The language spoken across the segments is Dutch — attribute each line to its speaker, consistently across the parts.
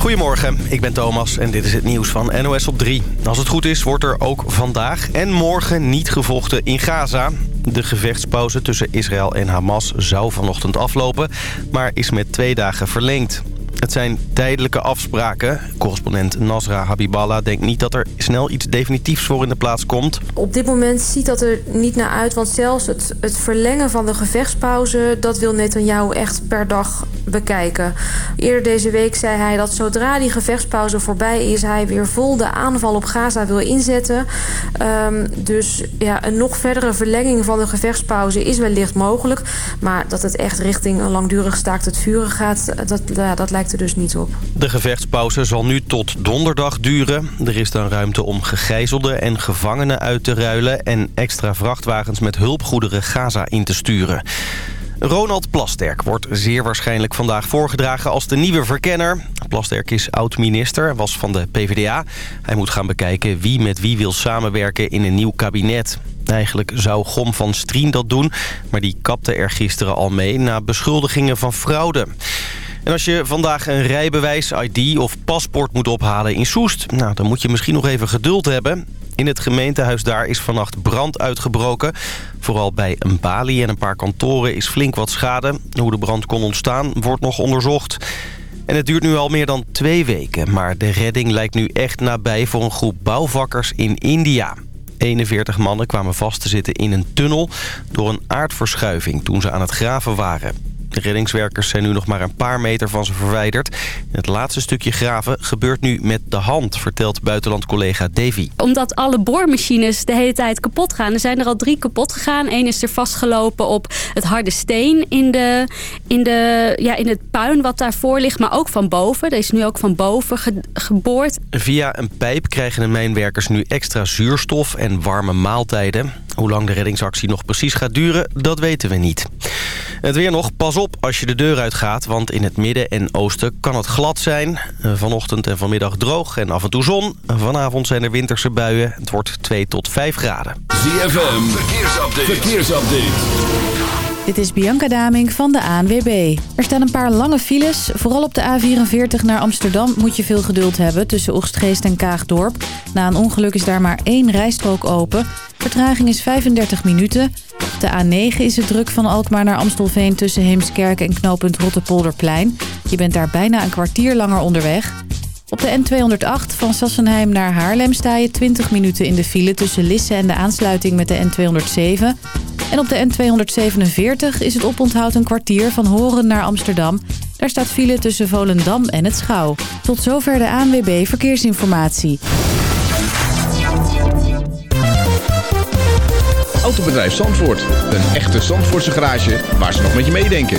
Speaker 1: Goedemorgen, ik ben Thomas en dit is het nieuws van NOS op 3. Als het goed is, wordt er ook vandaag en morgen niet gevochten in Gaza. De gevechtspauze tussen Israël en Hamas zou vanochtend aflopen, maar is met twee dagen verlengd. Het zijn tijdelijke afspraken. Correspondent Nasra Habiballah denkt niet dat er snel iets definitiefs voor in de plaats komt.
Speaker 2: Op dit moment ziet dat er niet naar uit. Want zelfs het, het verlengen van de gevechtspauze... dat wil Netanyahu echt per dag bekijken. Eerder deze week zei hij dat zodra die gevechtspauze voorbij is... hij weer vol de aanval op Gaza wil inzetten. Um, dus ja, een nog verdere verlenging van de gevechtspauze is wellicht mogelijk. Maar dat het echt richting een langdurig staakt het vuren gaat... dat, ja, dat lijkt dus niet op.
Speaker 1: De gevechtspauze zal nu tot donderdag duren. Er is dan ruimte om gegijzelden en gevangenen uit te ruilen... en extra vrachtwagens met hulpgoederen Gaza in te sturen. Ronald Plasterk wordt zeer waarschijnlijk vandaag voorgedragen als de nieuwe verkenner. Plasterk is oud-minister, was van de PvdA. Hij moet gaan bekijken wie met wie wil samenwerken in een nieuw kabinet. Eigenlijk zou Gom van Strien dat doen, maar die kapte er gisteren al mee... na beschuldigingen van fraude. En als je vandaag een rijbewijs, ID of paspoort moet ophalen in Soest... Nou, dan moet je misschien nog even geduld hebben. In het gemeentehuis daar is vannacht brand uitgebroken. Vooral bij een balie en een paar kantoren is flink wat schade. Hoe de brand kon ontstaan wordt nog onderzocht. En het duurt nu al meer dan twee weken. Maar de redding lijkt nu echt nabij voor een groep bouwvakkers in India. 41 mannen kwamen vast te zitten in een tunnel door een aardverschuiving toen ze aan het graven waren. De reddingswerkers zijn nu nog maar een paar meter van ze verwijderd. Het laatste stukje graven gebeurt nu met de hand, vertelt buitenlandcollega Davy.
Speaker 3: Omdat alle boormachines de hele tijd kapot gaan. Er zijn er al drie kapot gegaan. Eén is er vastgelopen op het harde steen in, de, in, de, ja, in het puin wat daarvoor ligt. Maar ook van boven. Er is nu ook van boven geboord.
Speaker 1: Via een pijp krijgen de mijnwerkers nu extra zuurstof en warme maaltijden. Hoe lang de reddingsactie nog precies gaat duren, dat weten we niet. Het weer nog, pas op als je de deur uitgaat, want in het midden en oosten kan het glad zijn. Eh, vanochtend en vanmiddag droog en af en toe zon. Vanavond zijn er winterse buien. Het wordt 2 tot 5 graden.
Speaker 4: ZFM, verkeersupdate. verkeersupdate.
Speaker 5: Dit is Bianca Daming van de ANWB. Er staan een paar lange files. Vooral op de A44 naar Amsterdam moet je veel geduld hebben... tussen Oegstgeest en Kaagdorp. Na een ongeluk is daar maar één rijstrook open. Vertraging is 35 minuten. De A9 is het druk van Alkmaar naar Amstelveen... tussen Heemskerk en knooppunt Rottepolderplein. Je bent daar bijna een kwartier langer onderweg... Op de N208 van Sassenheim naar Haarlem sta je 20 minuten in de file tussen Lisse en de aansluiting met de N207. En op de N247 is het oponthoud een kwartier van Horen naar Amsterdam. Daar staat file tussen Volendam en het Schouw. Tot zover de ANWB Verkeersinformatie.
Speaker 6: Autobedrijf Zandvoort. Een echte Zandvoortse garage waar ze nog met je meedenken.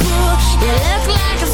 Speaker 7: cool, you like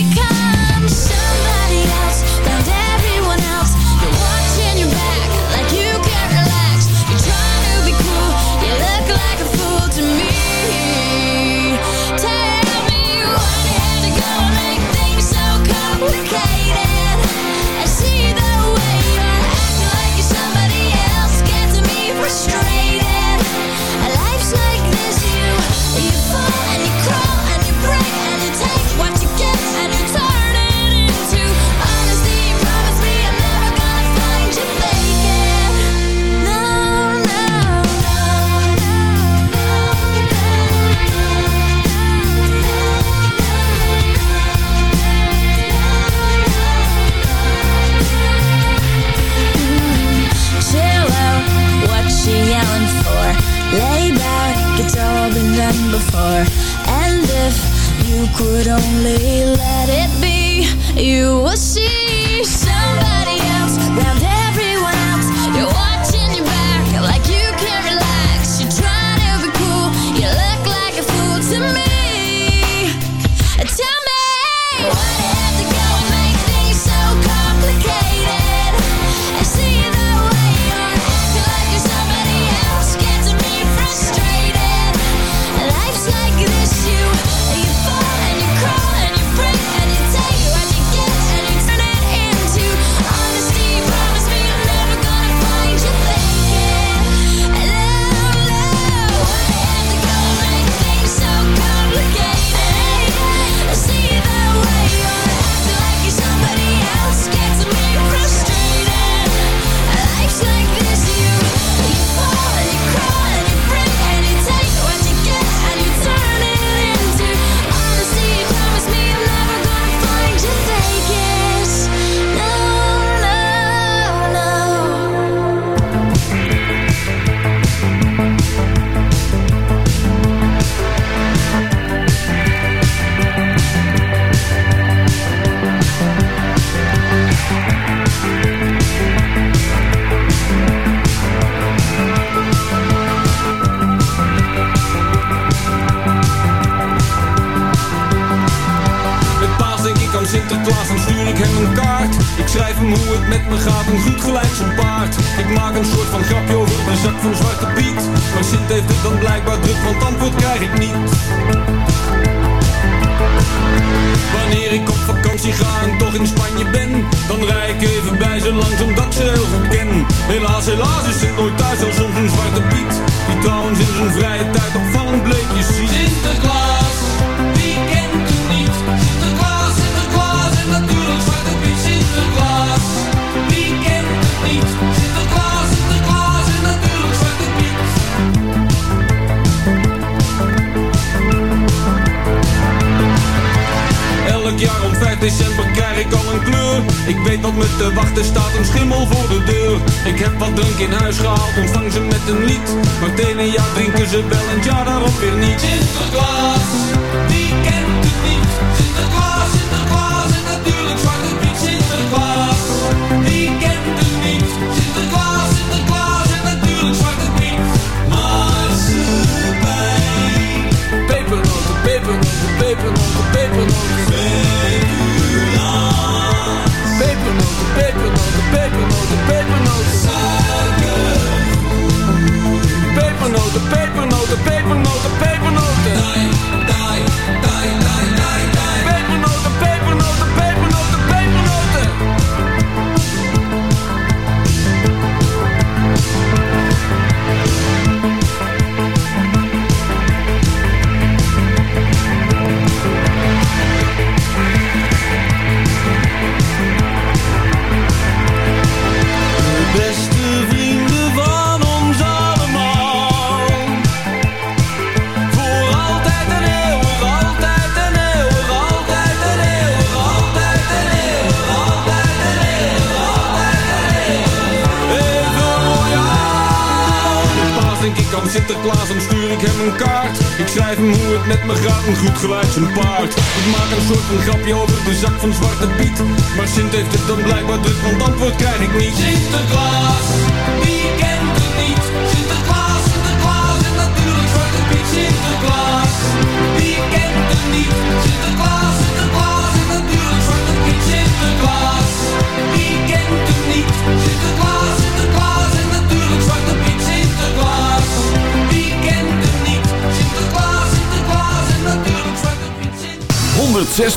Speaker 8: Ik maak een soort van grapje over de zak van Zwarte Piet. Maar Sint heeft het dan blij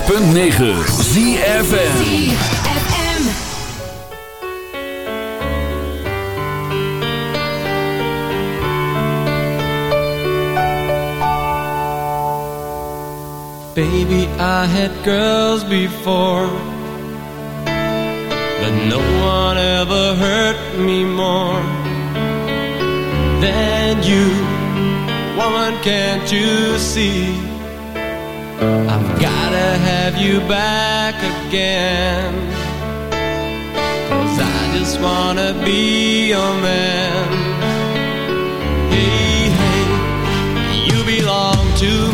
Speaker 4: 106.9 ZFN
Speaker 9: Baby, I had girls before But no one ever hurt me more Than you. Woman, can't you see? I've gotta have you back again. Cause I just wanna be your man. Hey, hey, you belong to me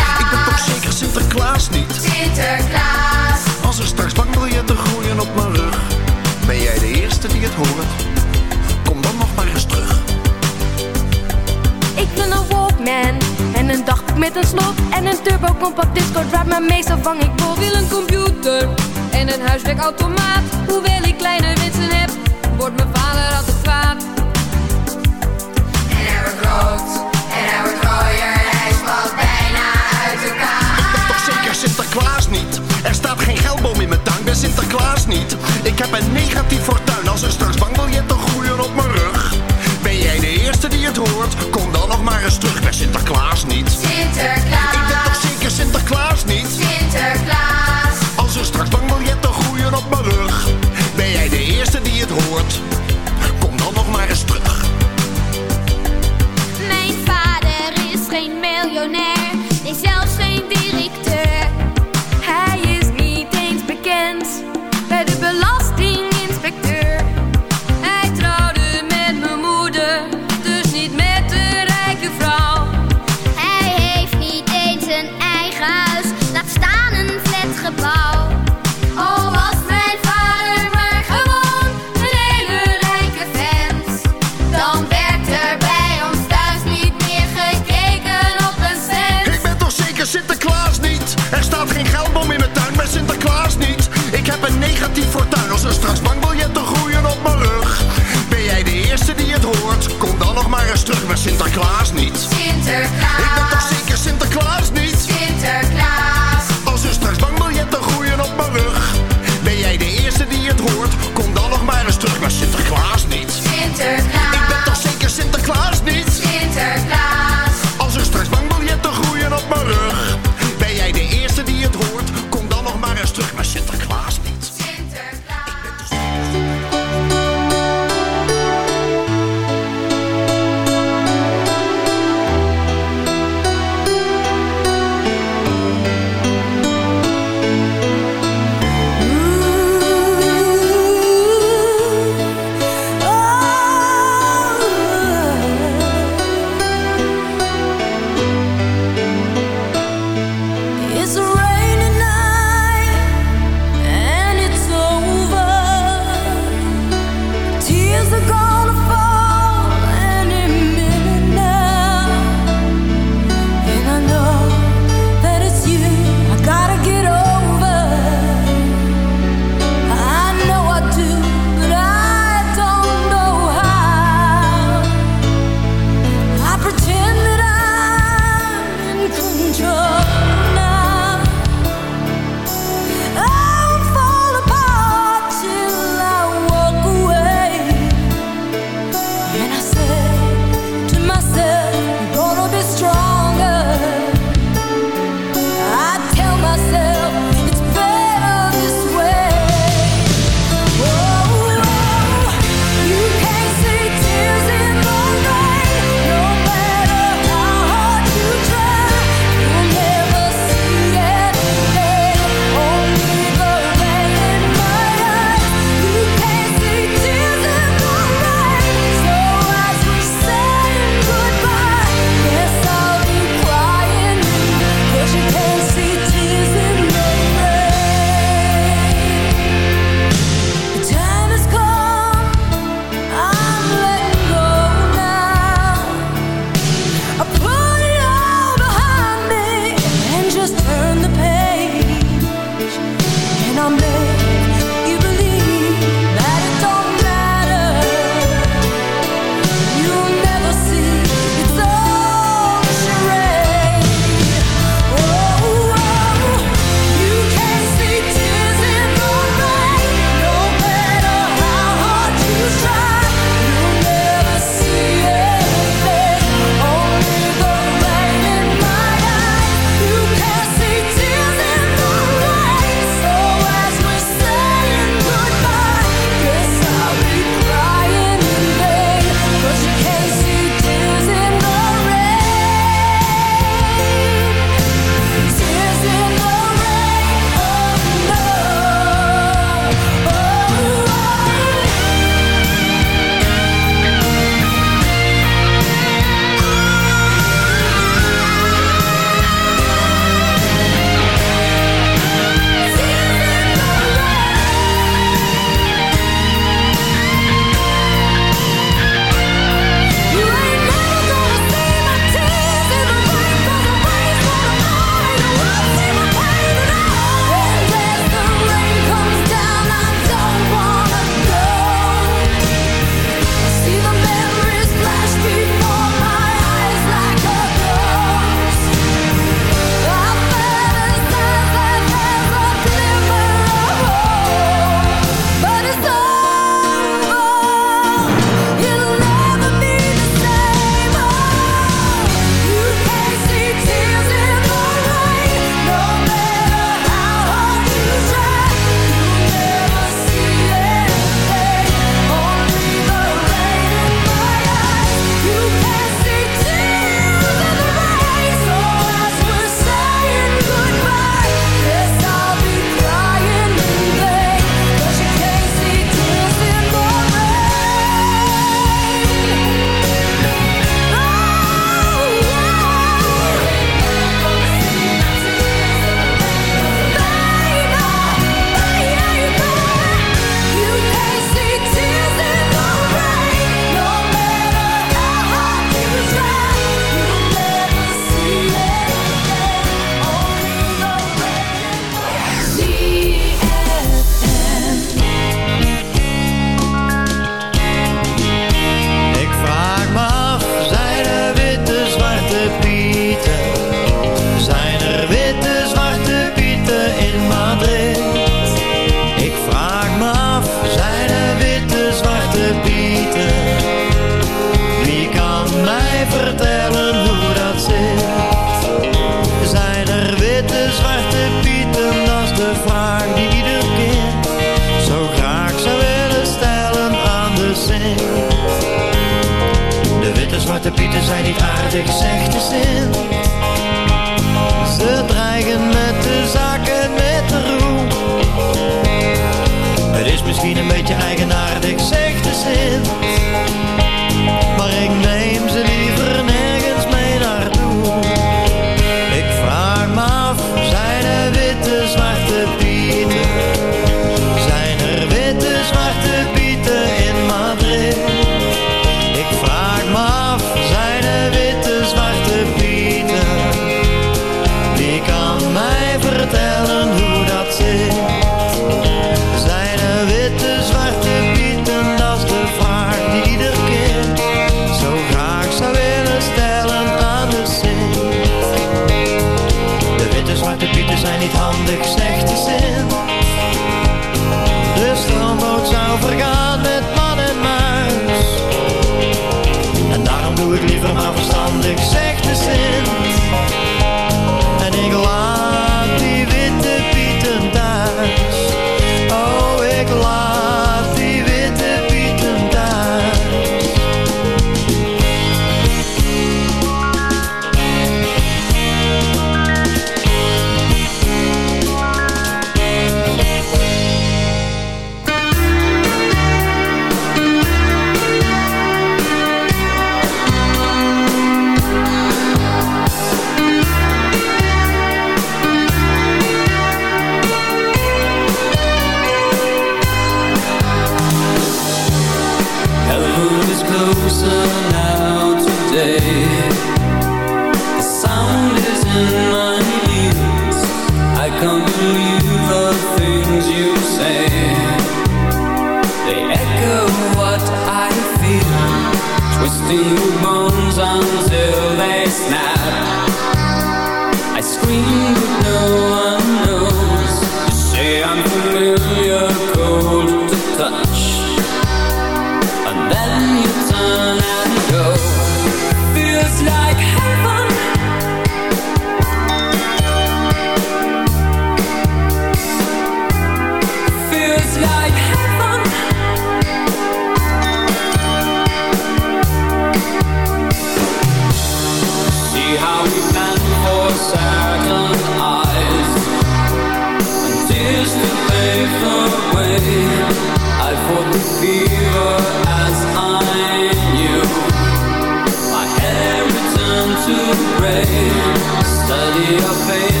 Speaker 10: Study your face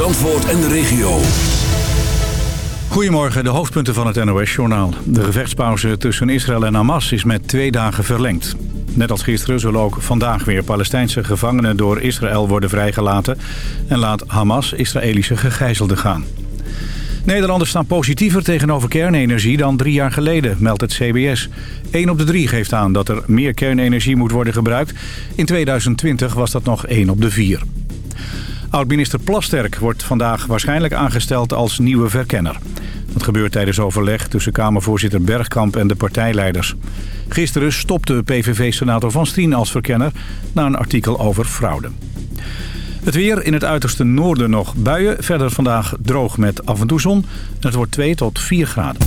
Speaker 4: Zandvoort en de regio.
Speaker 11: Goedemorgen, de hoofdpunten van het NOS-journaal. De gevechtspauze tussen Israël en Hamas is met twee dagen verlengd. Net als gisteren zullen ook vandaag weer Palestijnse gevangenen door Israël worden vrijgelaten... en laat Hamas Israëlische gegijzelden gaan. Nederlanders staan positiever tegenover kernenergie dan drie jaar geleden, meldt het CBS. 1 op de drie geeft aan dat er meer kernenergie moet worden gebruikt. In 2020 was dat nog 1 op de 4. Oud-minister Plasterk wordt vandaag waarschijnlijk aangesteld als nieuwe verkenner. Dat gebeurt tijdens overleg tussen Kamervoorzitter Bergkamp en de partijleiders. Gisteren stopte PVV-senator Van Strien als verkenner na een artikel over fraude. Het weer in het uiterste noorden nog buien. Verder vandaag droog met af en toe zon. Het wordt 2 tot 4 graden.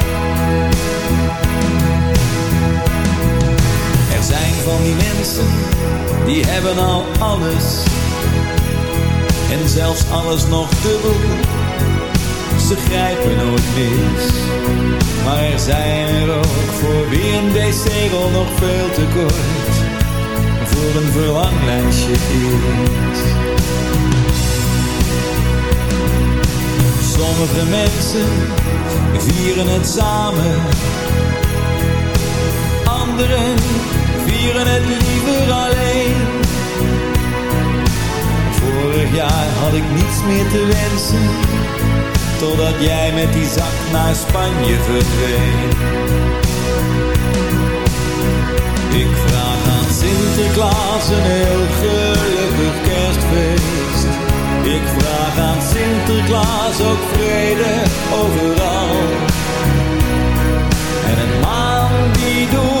Speaker 12: van die mensen, die hebben al alles. En zelfs alles nog dubbel, ze grijpen nooit mis. Maar er zijn er ook voor wie een deze regel nog veel te kort voor een verlanglijstje is. Sommige mensen vieren het samen, anderen vieren het liever alleen. Vorig jaar had ik niets meer te wensen, totdat jij met die zak naar Spanje verdween. Ik vraag aan Sinterklaas een heel gelukkig kerstfeest. Ik vraag aan Sinterklaas ook vrede overal. En een maan die doet.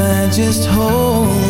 Speaker 13: I just hold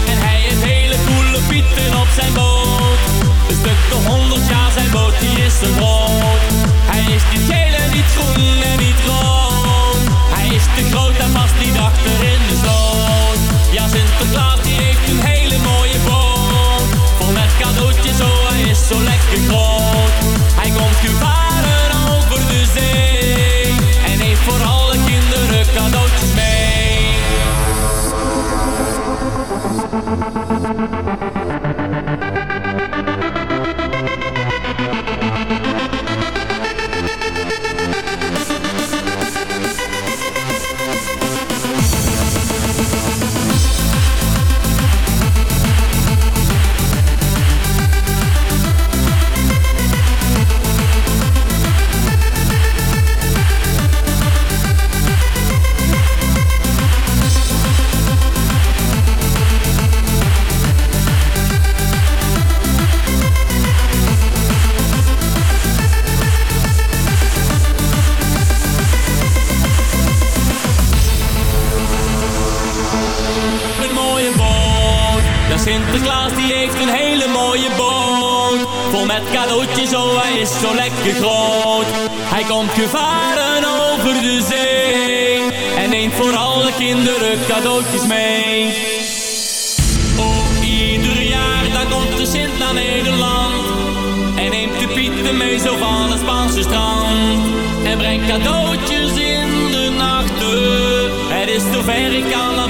Speaker 14: Pieten op zijn boot. Een stuk de honderd jaar zijn boot, die is te groot. Hij is niet geel en niet groen en niet rood. Hij is te groot en past niet achter in de sloot. Ja, Sinterklaas die heeft een hele mooie boot. Vol met cadeautjes, oh hij is zo lekker groot. Hij komt gevaren over de zee. En heeft voor alle kinderen cadeautjes mee. Mooie boot. Vol met cadeautjes, oh hij is zo lekker groot. Hij komt gevaren over de zee. En neemt voor alle kinderen cadeautjes mee. Oh, ieder jaar dan komt de Sint naar Nederland. En neemt de pieten mee zo van het Spaanse strand. En brengt cadeautjes in de nachten. Het is zover, ik kan er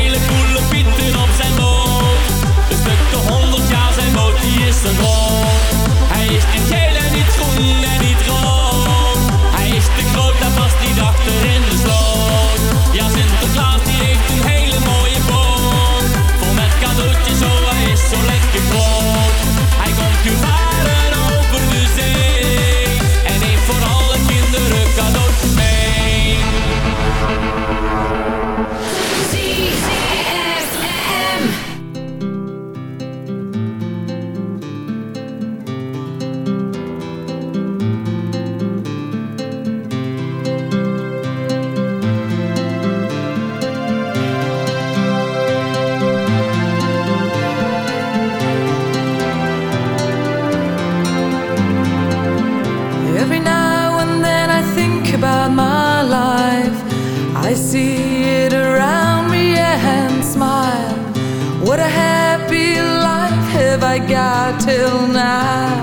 Speaker 14: die is te groot. Hij is niet geel en niet groen en niet rood. Hij is te groot, daar past niet achter in de sloot.
Speaker 15: Till now,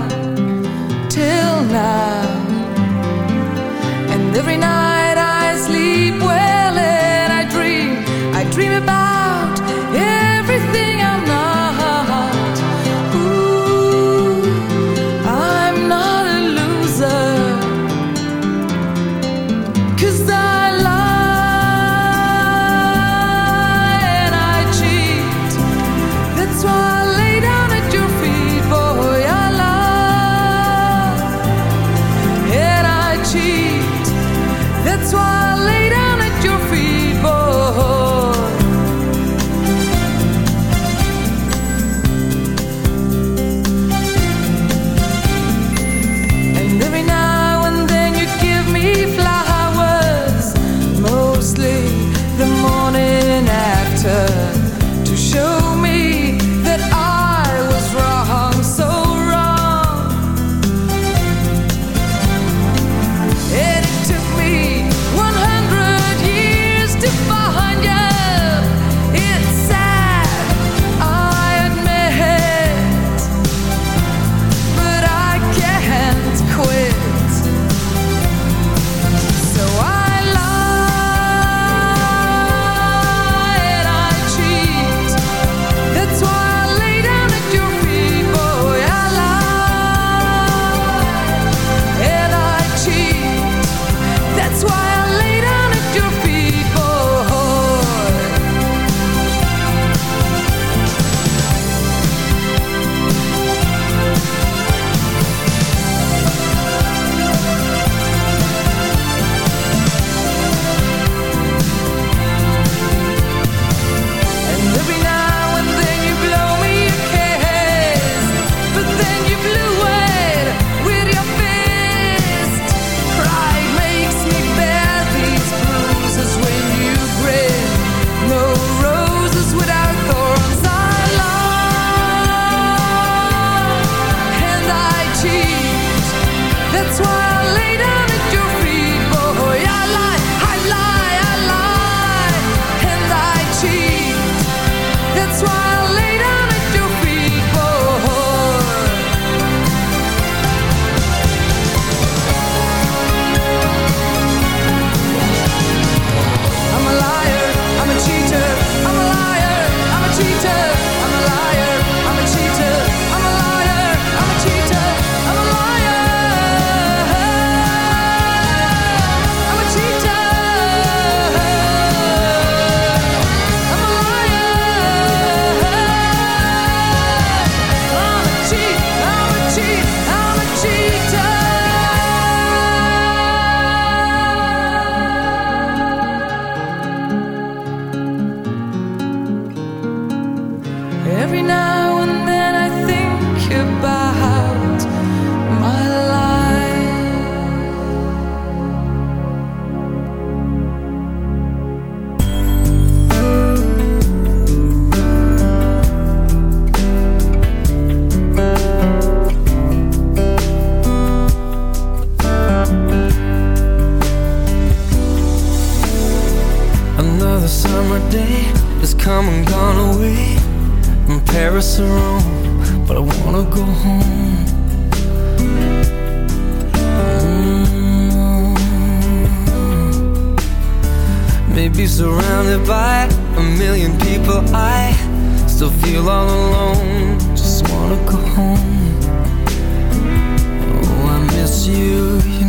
Speaker 15: Another summer day has come and gone away. In
Speaker 9: Paris or Rome, but I wanna go home. Mm. Maybe surrounded by a million people I still feel all alone. Just wanna go home. Oh, I miss you, you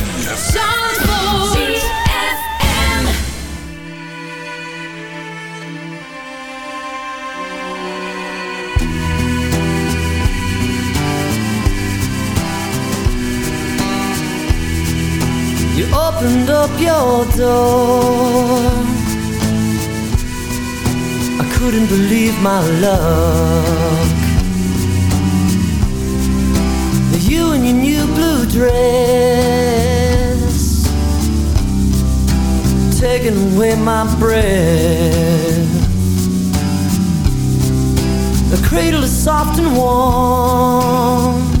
Speaker 9: Your door. I couldn't believe my luck. You in your new blue dress, taking away my breath. The cradle is soft and warm.